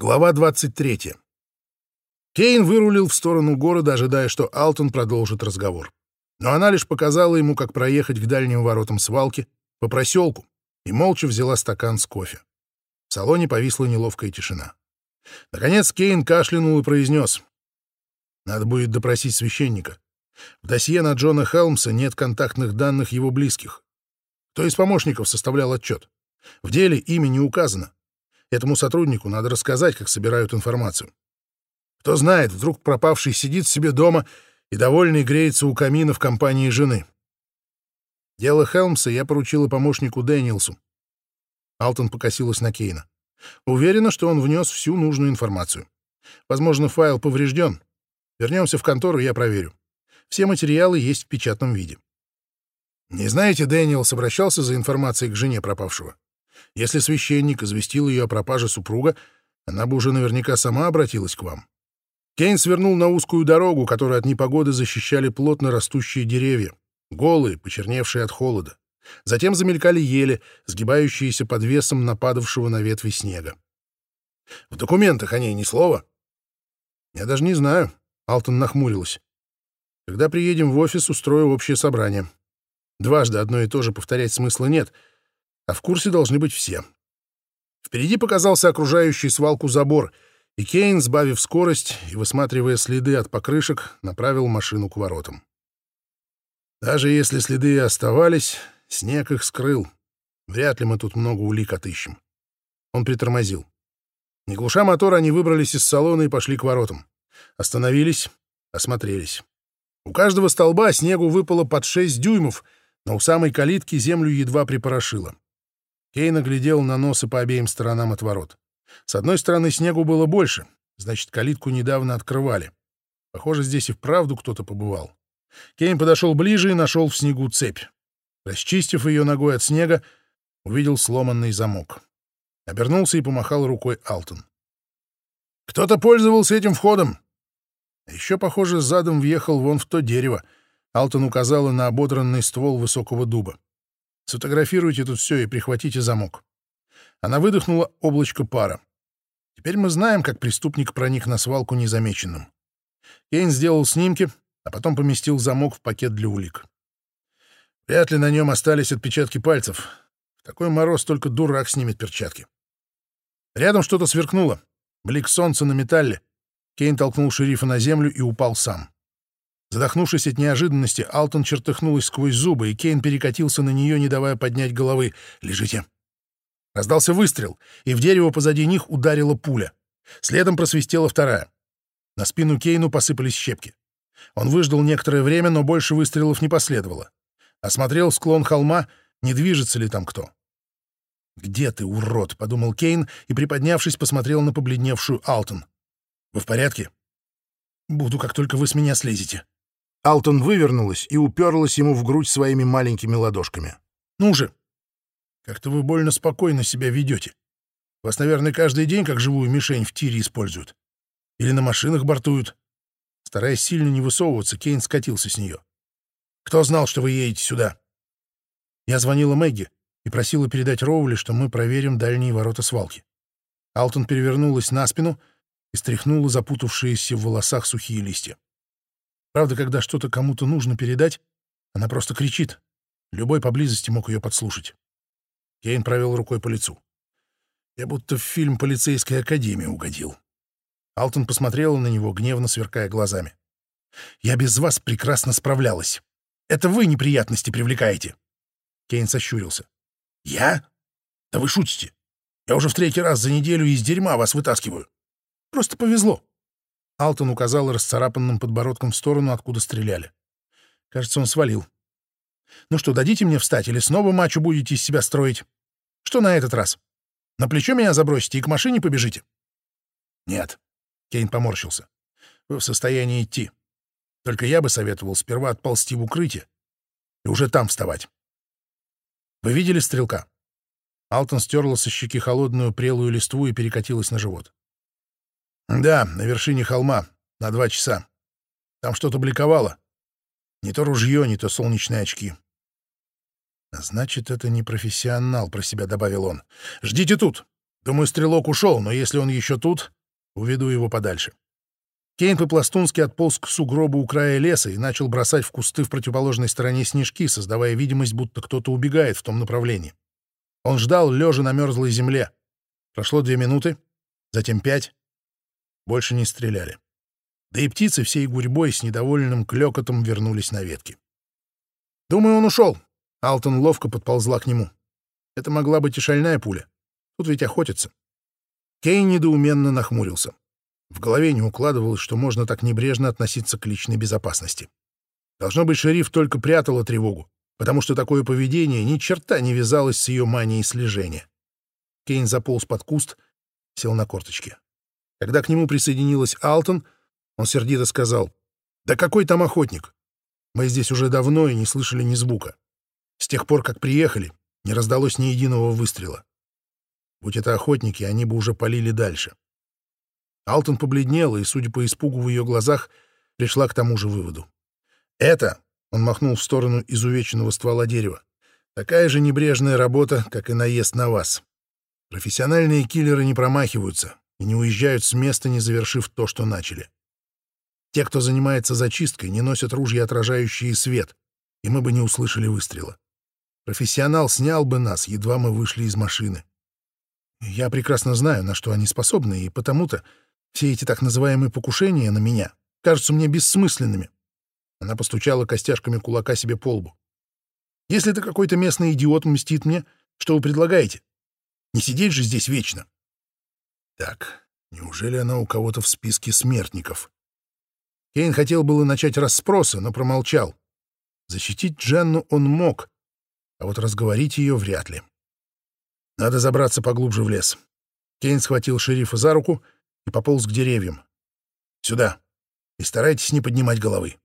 Глава 23. Кейн вырулил в сторону города, ожидая, что Алтон продолжит разговор. Но она лишь показала ему, как проехать к дальним воротам свалки, по проселку, и молча взяла стакан с кофе. В салоне повисла неловкая тишина. Наконец Кейн кашлянул и произнес. «Надо будет допросить священника. В досье на Джона Хелмса нет контактных данных его близких. Кто из помощников составлял отчет? В деле имя не указано. Этому сотруднику надо рассказать, как собирают информацию. Кто знает, вдруг пропавший сидит себе дома и довольный греется у камина в компании жены. Дело Хелмса я поручила помощнику Дэниелсу. Алтон покосилась на Кейна. Уверена, что он внес всю нужную информацию. Возможно, файл поврежден. Вернемся в контору, я проверю. Все материалы есть в печатном виде. Не знаете, Дэниелс обращался за информацией к жене пропавшего? Если священник известил ее о пропаже супруга, она бы уже наверняка сама обратилась к вам. Кейн свернул на узкую дорогу, которую от непогоды защищали плотно растущие деревья, голые, почерневшие от холода. Затем замелькали ели, сгибающиеся под весом нападавшего на ветви снега. В документах о ней ни слова. Я даже не знаю. Алтон нахмурилась. Когда приедем в офис, устрою общее собрание. Дважды одно и то же повторять смысла нет — а в курсе должны быть все. Впереди показался окружающий свалку забор, и Кейн, сбавив скорость и высматривая следы от покрышек, направил машину к воротам. Даже если следы и оставались, снег их скрыл. Вряд ли мы тут много улик отыщем. Он притормозил. Не глуша мотор, они выбрались из салона и пошли к воротам. Остановились, осмотрелись. У каждого столба снегу выпало под шесть дюймов, но у самой калитки землю едва припорошило. Кейн оглядел на носы по обеим сторонам от ворот. С одной стороны снегу было больше, значит, калитку недавно открывали. Похоже, здесь и вправду кто-то побывал. Кейн подошел ближе и нашел в снегу цепь. Расчистив ее ногой от снега, увидел сломанный замок. Обернулся и помахал рукой Алтон. «Кто-то пользовался этим входом!» Еще, похоже, задом въехал вон в то дерево. Алтон указала на ободранный ствол высокого дуба. Сфотографируйте тут все и прихватите замок. Она выдохнула облачко пара. Теперь мы знаем, как преступник проник на свалку незамеченным. Кейн сделал снимки, а потом поместил замок в пакет для улик. Вряд ли на нем остались отпечатки пальцев. В такой мороз только дурак снимет перчатки. Рядом что-то сверкнуло. Блик солнца на металле. Кейн толкнул шерифа на землю и упал сам. Задохнувшись от неожиданности, Алтон чертыхнулась сквозь зубы, и Кейн перекатился на нее, не давая поднять головы. «Лежите!» Раздался выстрел, и в дерево позади них ударила пуля. Следом просвистела вторая. На спину Кейну посыпались щепки. Он выждал некоторое время, но больше выстрелов не последовало. Осмотрел склон холма, не движется ли там кто. «Где ты, урод?» — подумал Кейн и, приподнявшись, посмотрел на побледневшую Алтон. «Вы в порядке?» «Буду, как только вы с меня слезете». Алтон вывернулась и уперлась ему в грудь своими маленькими ладошками. «Ну же! Как-то вы больно спокойно себя ведете. Вас, наверное, каждый день как живую мишень в тире используют. Или на машинах бортуют». Стараясь сильно не высовываться, Кейн скатился с нее. «Кто знал, что вы едете сюда?» Я звонила Мэгги и просила передать Роули, что мы проверим дальние ворота свалки. Алтон перевернулась на спину и стряхнула запутавшиеся в волосах сухие листья. Правда, когда что-то кому-то нужно передать, она просто кричит. Любой поблизости мог ее подслушать. Кейн провел рукой по лицу. Я будто в фильм «Полицейская академия» угодил. Алтон посмотрела на него, гневно сверкая глазами. «Я без вас прекрасно справлялась. Это вы неприятности привлекаете». Кейн сощурился. «Я? Да вы шутите. Я уже в третий раз за неделю из дерьма вас вытаскиваю. Просто повезло. Алтон указал расцарапанным подбородком в сторону, откуда стреляли. Кажется, он свалил. «Ну что, дадите мне встать, или снова мачу будете из себя строить? Что на этот раз? На плечо меня забросите и к машине побежите?» «Нет», — Кейн поморщился. «Вы в состоянии идти. Только я бы советовал сперва отползти в укрытие и уже там вставать. Вы видели стрелка?» Алтон стерла со щеки холодную прелую листву и перекатилась на живот. Да, на вершине холма, на два часа. Там что-то бликовало. Не то ружье, не то солнечные очки. Значит, это не профессионал, про себя добавил он. Ждите тут. Думаю, стрелок ушел, но если он еще тут, уведу его подальше. Кейн по-пластунски отполз к сугробу у края леса и начал бросать в кусты в противоположной стороне снежки, создавая видимость, будто кто-то убегает в том направлении. Он ждал, лежа на мерзлой земле. Прошло две минуты, затем пять. Больше не стреляли. Да и птицы всей гурьбой с недовольным клёкотом вернулись на ветки. «Думаю, он ушел. Алтон ловко подползла к нему. Это могла быть и шальная пуля. Тут ведь охотятся. Кейн недоуменно нахмурился. В голове не укладывалось, что можно так небрежно относиться к личной безопасности. Должно быть, шериф только прятала тревогу, потому что такое поведение ни черта не вязалось с ее манией слежения. Кейн заполз под куст, сел на корточки. Когда к нему присоединилась Алтон, он сердито сказал, «Да какой там охотник? Мы здесь уже давно и не слышали ни звука. С тех пор, как приехали, не раздалось ни единого выстрела. Будь это охотники, они бы уже полили дальше. Алтон побледнела и, судя по испугу в ее глазах, пришла к тому же выводу. «Это», — он махнул в сторону изувеченного ствола дерева, «такая же небрежная работа, как и наезд на вас. Профессиональные киллеры не промахиваются и не уезжают с места, не завершив то, что начали. Те, кто занимается зачисткой, не носят ружья, отражающие свет, и мы бы не услышали выстрела. Профессионал снял бы нас, едва мы вышли из машины. Я прекрасно знаю, на что они способны, и потому-то все эти так называемые покушения на меня кажутся мне бессмысленными. Она постучала костяшками кулака себе по лбу. Если это какой-то местный идиот мстит мне, что вы предлагаете? Не сидеть же здесь вечно. Так, неужели она у кого-то в списке смертников? Кейн хотел было начать расспросы, но промолчал. Защитить Дженну он мог, а вот разговорить ее вряд ли. Надо забраться поглубже в лес. Кейн схватил шерифа за руку и пополз к деревьям. «Сюда. И старайтесь не поднимать головы».